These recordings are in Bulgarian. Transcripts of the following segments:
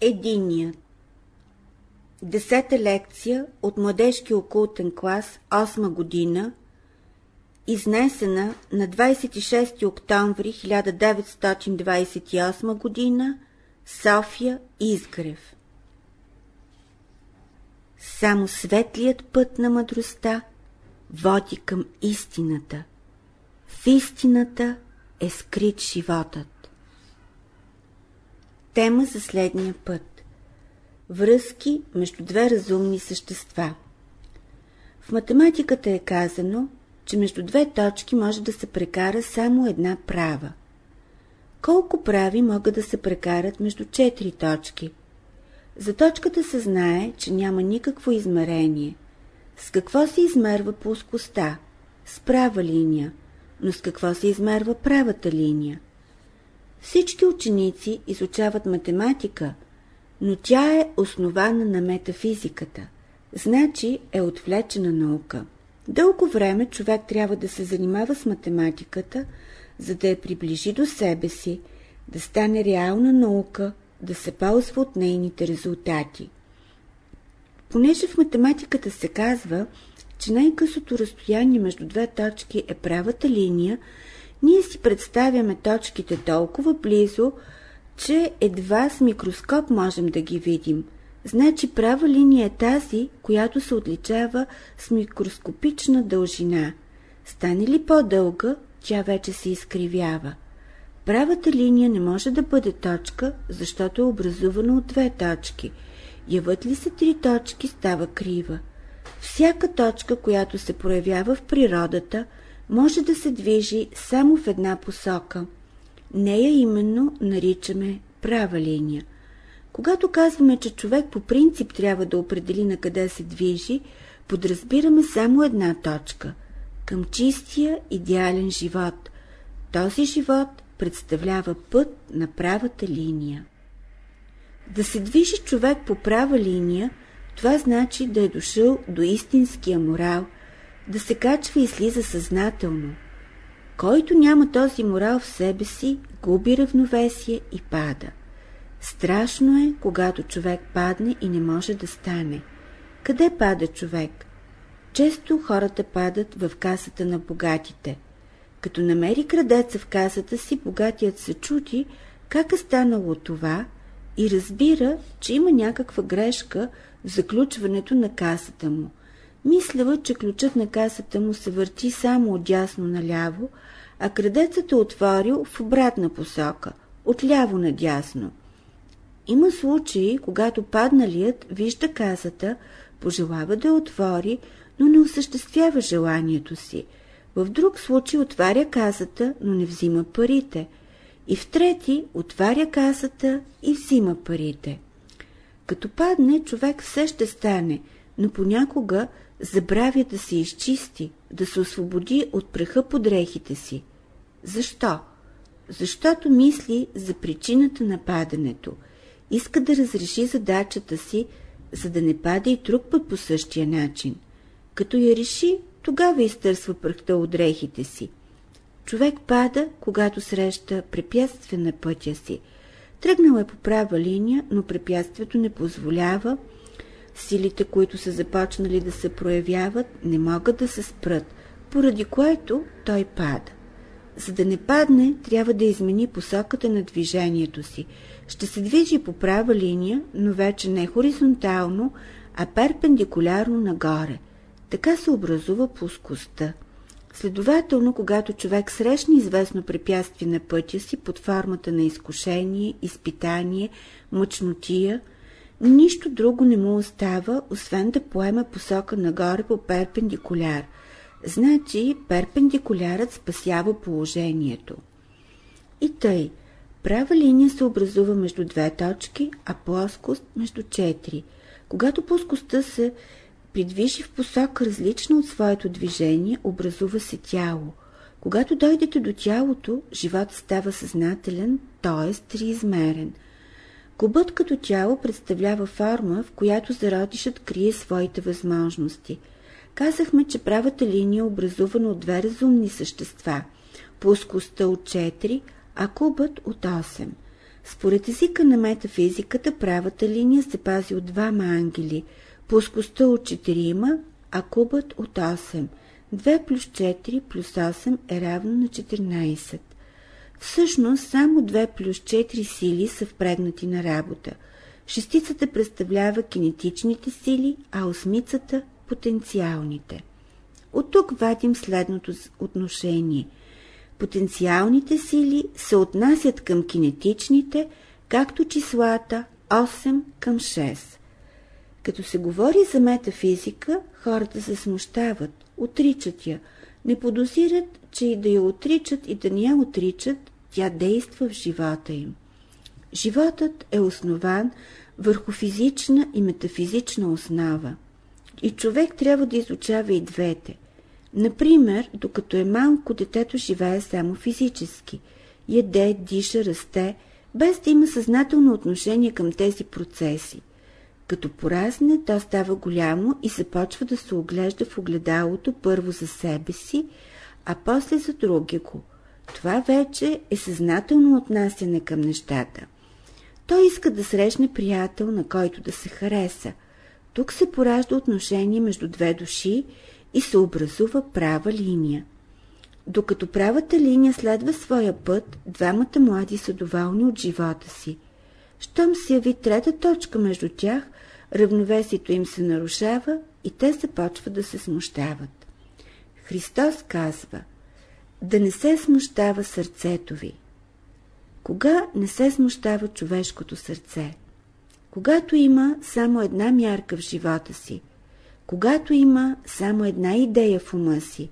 Единият Десета лекция от младежки окултен клас, 8 година, изнесена на 26 октомври 1928 година, София Изгрев. Само светлият път на мъдростта води към истината. В истината е скрит животът. Тема за следния път. Връзки между две разумни същества. В математиката е казано, че между две точки може да се прекара само една права. Колко прави могат да се прекарат между четири точки? За точката се знае, че няма никакво измерение. С какво се измерва плоскостта? С права линия. Но с какво се измерва правата линия? Всички ученици изучават математика, но тя е основана на метафизиката, значи е отвлечена наука. Дълго време човек трябва да се занимава с математиката, за да я приближи до себе си, да стане реална наука, да се ползва от нейните резултати. Понеже в математиката се казва, че най-късото разстояние между две точки е правата линия, ние си представяме точките толкова близо, че едва с микроскоп можем да ги видим. Значи права линия е тази, която се отличава с микроскопична дължина. Стане ли по-дълга, тя вече се изкривява. Правата линия не може да бъде точка, защото е образувана от две точки. Яват ли се три точки, става крива. Всяка точка, която се проявява в природата, може да се движи само в една посока. Нея именно наричаме права линия. Когато казваме, че човек по принцип трябва да определи на къде се движи, подразбираме само една точка – към чистия идеален живот. Този живот представлява път на правата линия. Да се движи човек по права линия, това значи да е дошъл до истинския морал, да се качва и слиза съзнателно. Който няма този морал в себе си, губи равновесие и пада. Страшно е, когато човек падне и не може да стане. Къде пада човек? Често хората падат в касата на богатите. Като намери крадеца в касата си, богатият се чуди как е станало това и разбира, че има някаква грешка в заключването на касата му. Мислява, че ключът на касата му се върти само от дясно наляво, а крадецът е отворил в обратна посока, отляво надясно. Има случаи, когато падналият вижда касата, пожелава да отвори, но не осъществява желанието си. В друг случай отваря касата, но не взима парите. И в трети отваря касата и взима парите. Като падне, човек все ще стане, но понякога забравя да се изчисти, да се освободи от праха под дрехите си. Защо? Защото мисли за причината на падането. Иска да разреши задачата си, за да не пада и друг път по същия начин. Като я реши, тогава изтърсва пръхта от дрехите си. Човек пада, когато среща препятствие на пътя си. Тръгнал е по права линия, но препятствието не позволява. Силите, които са започнали да се проявяват, не могат да се спрат, поради което той пада. За да не падне, трябва да измени посоката на движението си. Ще се движи по права линия, но вече не хоризонтално, а перпендикулярно нагоре. Така се образува плоскостта. Следователно, когато човек срещне известно препятствие на пътя си под формата на изкушение, изпитание, мъчнотия, нищо друго не му остава, освен да поема посока нагоре по перпендикуляр. Значи перпендикулярът спасява положението. И тъй, права линия се образува между две точки, а плоскост между четири. Когато плоскостта се придвижи в посока различна от своето движение, образува се тяло. Когато дойдете до тялото, живот става съзнателен, т.е. триизмерен. Кубът като тяло представлява форма, в която зародишът крие своите възможности. Казахме, че правата линия е образувана от две разумни същества – плоскостта от 4, а кубът от 8. Според езика на метафизиката, правата линия се пази от двама ангели, плоскостта от 4, а кубът от 8. 2 плюс 4 плюс 8 е равно на 14. Всъщност, само 2 плюс 4 сили са впрегнати на работа. Шестицата представлява кинетичните сили, а осмицата – потенциалните. От тук вадим следното отношение. Потенциалните сили се отнасят към кинетичните, както числата 8 към 6. Като се говори за метафизика, хората се смущават, отричат я, не подозират, че и да я отричат и да не я отричат, тя действа в живота им. Животът е основан върху физична и метафизична основа. И човек трябва да изучава и двете. Например, докато е малко, детето живее само физически. Яде, диша, расте, без да има съзнателно отношение към тези процеси. Като поразне, то става голямо и започва да се оглежда в огледалото първо за себе си, а после за други го. Това вече е съзнателно отнасяне към нещата. Той иска да срещне приятел, на който да се хареса. Тук се поражда отношение между две души и се образува права линия. Докато правата линия следва своя път, двамата млади са доволни от живота си. Щом се яви трета точка между тях, равновесието им се нарушава и те започват да се смущават. Христос казва да не се смущава сърцето ви. Кога не се смущава човешкото сърце? Когато има само една мярка в живота си, когато има само една идея в ума си,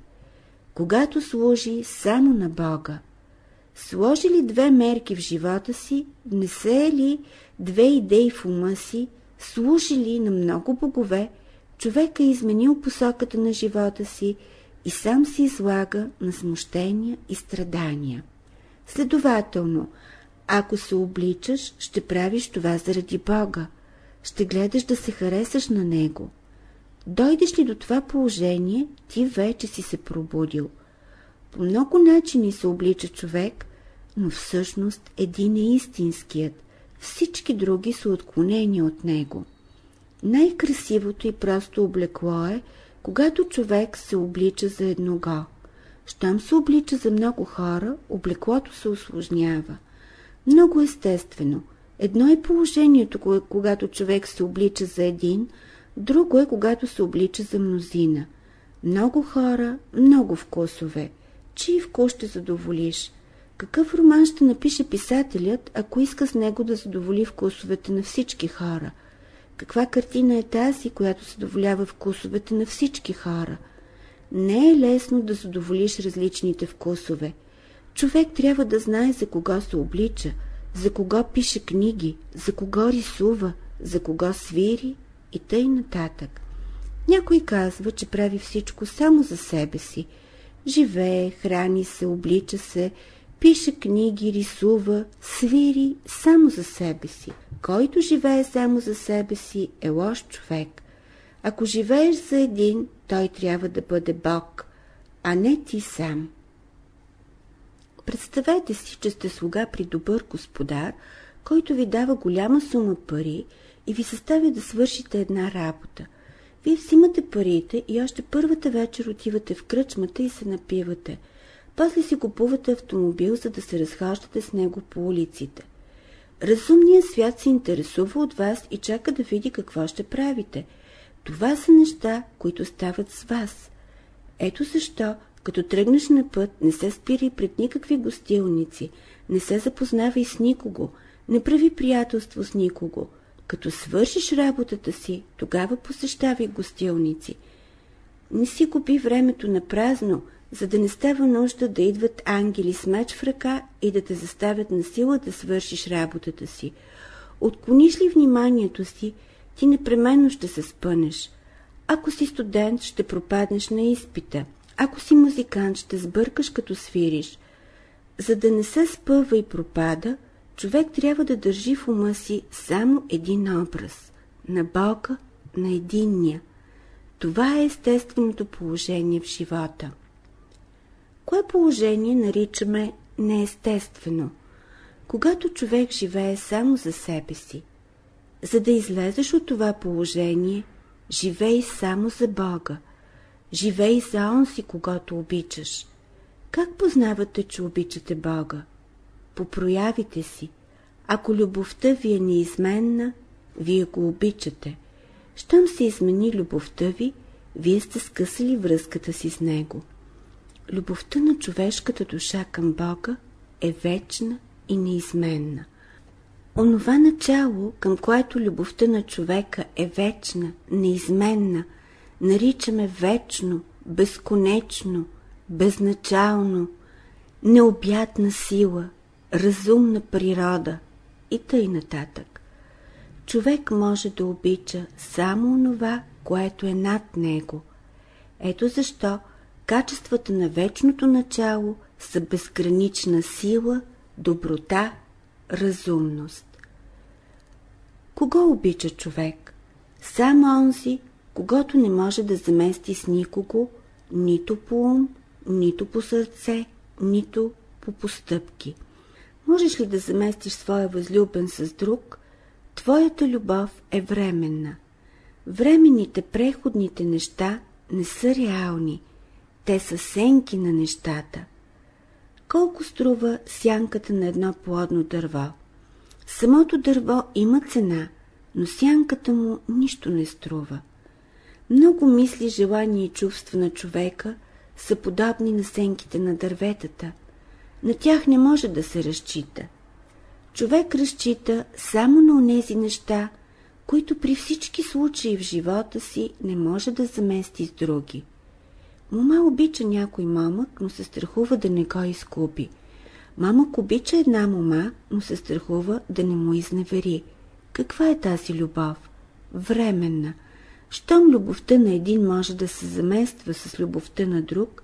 когато служи само на Бога. Сложи ли две мерки в живота си, внесе ли две идеи в ума си, служи ли на много богове, човек е изменил посоката на живота си и сам се излага на смущения и страдания. Следователно, ако се обличаш, ще правиш това заради Бога. Ще гледаш да се харесаш на Него. Дойдеш ли до това положение, ти вече си се пробудил. По много начини се облича човек, но всъщност един е истинският. Всички други са отклонени от него. Най-красивото и просто облекло е, когато човек се облича за едного. Щом се облича за много хора, облеклото се осложнява. Много естествено. Едно е положението, когато човек се облича за един, друго е когато се облича за мнозина. Много хора, много вкусове. Чий вкус ще задоволиш? Какъв роман ще напише писателят, ако иска с него да задоволи вкусовете на всички хора? Каква картина е тази, която задоволява вкусовете на всички хора? Не е лесно да задоволиш различните вкусове – Човек трябва да знае за кого се облича, за кого пише книги, за кого рисува, за кого свири и тъй нататък. Някой казва, че прави всичко само за себе си. Живее, храни се, облича се, пише книги, рисува, свири само за себе си. Който живее само за себе си е лош човек. Ако живееш за един, той трябва да бъде Бог, а не ти сам. Представете си, че сте слуга при добър господар, който ви дава голяма сума пари и ви съставя да свършите една работа. Вие взимате парите и още първата вечер отивате в кръчмата и се напивате. После си купувате автомобил, за да се разхождате с него по улиците. Разумният свят се интересува от вас и чака да види какво ще правите. Това са неща, които стават с вас. Ето защо като тръгнеш на път, не се спирай пред никакви гостилници, не се запознавай с никого, не прави приятелство с никого. Като свършиш работата си, тогава посещавай гостилници. Не си губи времето на празно, за да не става нужда да идват ангели с меч в ръка и да те заставят на сила да свършиш работата си. Отклониш ли вниманието си, ти непременно ще се спънеш. Ако си студент, ще пропаднеш на изпита – ако си музикант, ще сбъркаш като свириш. За да не се спъва и пропада, човек трябва да държи в ума си само един образ – на Бога, на единния. Това е естественото положение в живота. Кое положение наричаме неестествено? Когато човек живее само за себе си, за да излезеш от това положение, живей само за Бога, живей за онзи, когато обичаш. Как познавате, че обичате Бога? По проявите си. Ако любовта ви е неизменна, вие го обичате. Щом се измени любовта ви, вие сте скъсали връзката си с Него. Любовта на човешката душа към Бога е вечна и неизменна. Онова начало, към което любовта на човека е вечна, неизменна, наричаме вечно, безконечно, безначално, необятна сила, разумна природа и тъй нататък. Човек може да обича само онова, което е над него. Ето защо качествата на вечното начало са безгранична сила, доброта, разумност. Кого обича човек? Само онзи, когато не може да замести с никого, нито по ум, нито по сърце, нито по постъпки. Можеш ли да заместиш своя възлюбен с друг? Твоята любов е временна. Временните, преходните неща не са реални. Те са сенки на нещата. Колко струва сянката на едно плодно дърво? Самото дърво има цена, но сянката му нищо не струва. Много мисли, желания и чувства на човека са подобни на сенките на дърветата. На тях не може да се разчита. Човек разчита само на онези неща, които при всички случаи в живота си не може да замести с други. Мома обича някой мамък, но се страхува да не го изкупи. Мамък обича една мома, но се страхува да не му изневери. Каква е тази любов? Временна. Щом любовта на един може да се замества с любовта на друг,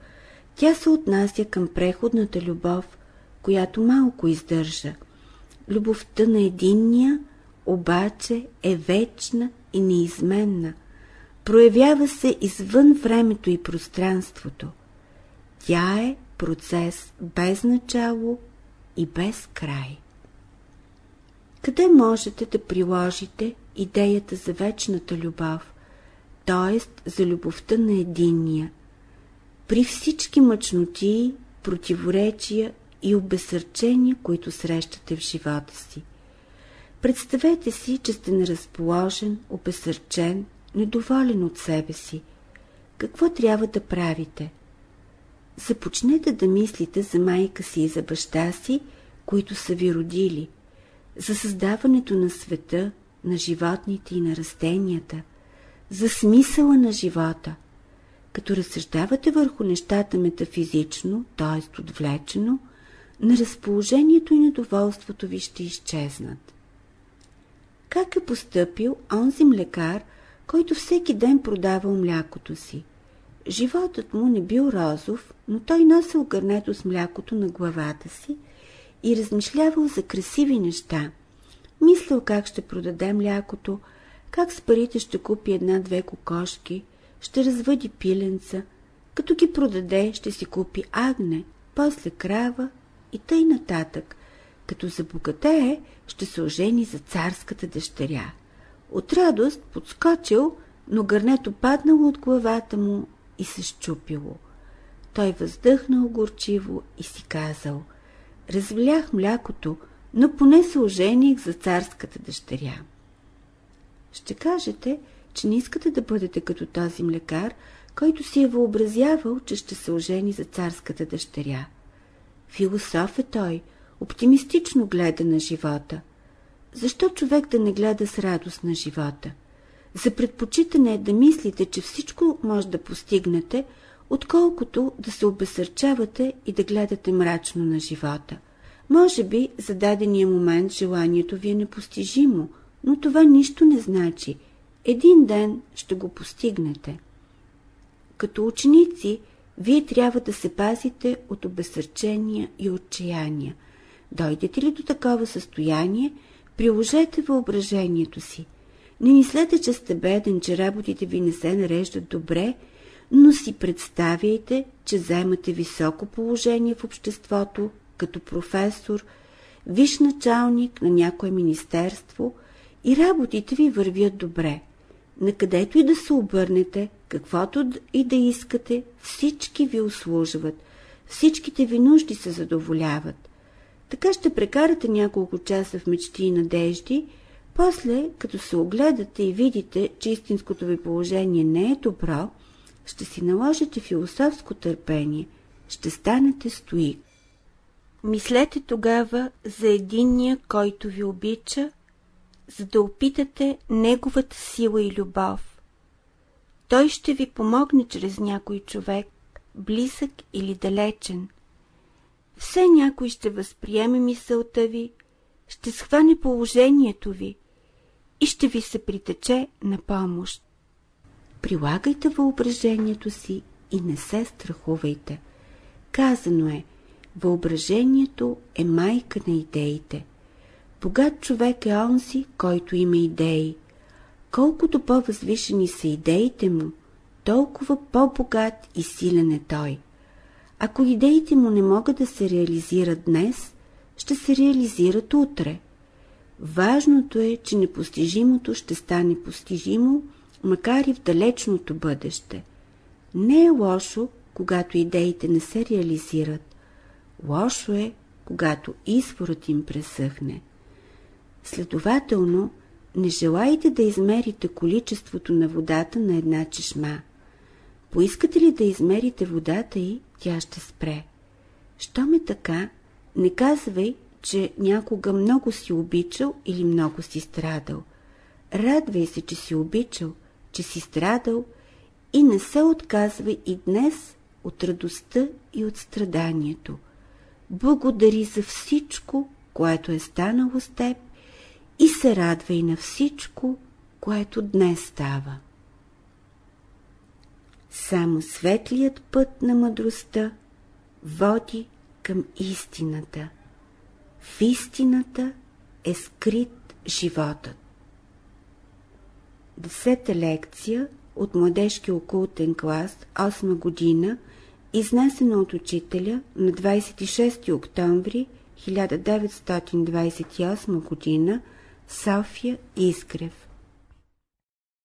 тя се отнася към преходната любов, която малко издържа. Любовта на единния обаче е вечна и неизменна. Проявява се извън времето и пространството. Тя е процес без начало и без край. Къде можете да приложите идеята за вечната любов, т.е. за любовта на единния? При всички мъчноти, противоречия и обесърчения, които срещате в живота си. Представете си, че сте неразположен, обесърчен, недоволен от себе си. Какво трябва да правите? Започнете да мислите за майка си и за баща си, които са ви родили, за създаването на света, на животните и на растенията, за смисъла на живота. Като разсъждавате върху нещата метафизично, т.е. отвлечено, на разположението и недоволството ви ще изчезнат. Как е поступил онзи млекар, който всеки ден продавал млякото си? Животът му не бил розов, но той носил гърнето с млякото на главата си и размишлявал за красиви неща. Мислил как ще продаде млякото, как с парите ще купи една-две кокошки, ще развъди пиленца, като ги продаде ще си купи агне, после крава и тъй нататък. Като забогатее, ще се ожени за царската дъщеря. От радост подскочил, но гърнето паднало от главата му и се щупило. Той въздъхнал горчиво и си казал Развлях млякото, но поне се ожених за царската дъщеря. Ще кажете, че не искате да бъдете като този млекар, който си е въобразявал, че ще се ожени за царската дъщеря. Философ е той, оптимистично гледа на живота. Защо човек да не гледа с радост на живота? За предпочитане е да мислите, че всичко може да постигнете, отколкото да се обесърчавате и да гледате мрачно на живота. Може би за дадения момент желанието ви е непостижимо, но това нищо не значи. Един ден ще го постигнете. Като ученици, вие трябва да се пазите от обесърчения и отчаяния. Дойдете ли до такова състояние, приложете въображението си. Не мислете, че сте беден, че работите ви не се нареждат добре, но си представяйте, че заемате високо положение в обществото, като професор, виш началник на някое министерство и работите ви вървят добре. Накъдето и да се обърнете, каквото и да искате, всички ви услужват, всичките ви нужди се задоволяват. Така ще прекарате няколко часа в мечти и надежди, после, като се огледате и видите, че истинското ви положение не е добро, ще си наложите философско търпение, ще станете стоик. Мислете тогава за единния, който ви обича, за да опитате неговата сила и любов. Той ще ви помогне чрез някой човек, близък или далечен. Все някой ще възприеме мисълта ви, ще схване положението ви и ще ви се притече на помощ. Прилагайте въображението си и не се страхувайте. Казано е, въображението е майка на идеите. Богат човек е онзи, който има идеи. Колкото по-възвишени са идеите му, толкова по-богат и силен е той. Ако идеите му не могат да се реализират днес, ще се реализират утре. Важното е, че непостижимото ще стане постижимо, макар и в далечното бъдеще. Не е лошо, когато идеите не се реализират. Лошо е, когато изворът им пресъхне. Следователно, не желаете да измерите количеството на водата на една чешма. Поискате ли да измерите водата и тя ще спре. Щом е така, не казвай, че някога много си обичал или много си страдал. Радвай се, че си обичал, че си страдал и не се отказвай и днес от радостта и от страданието. Благодари за всичко, което е станало с теб и се радвай на всичко, което днес става. Само светлият път на мъдростта води към истината. В истината е скрит животът. Десета лекция от младежки окултен клас, 8 година, изнесена от учителя на 26 октомври 1928 година, София Изгрев.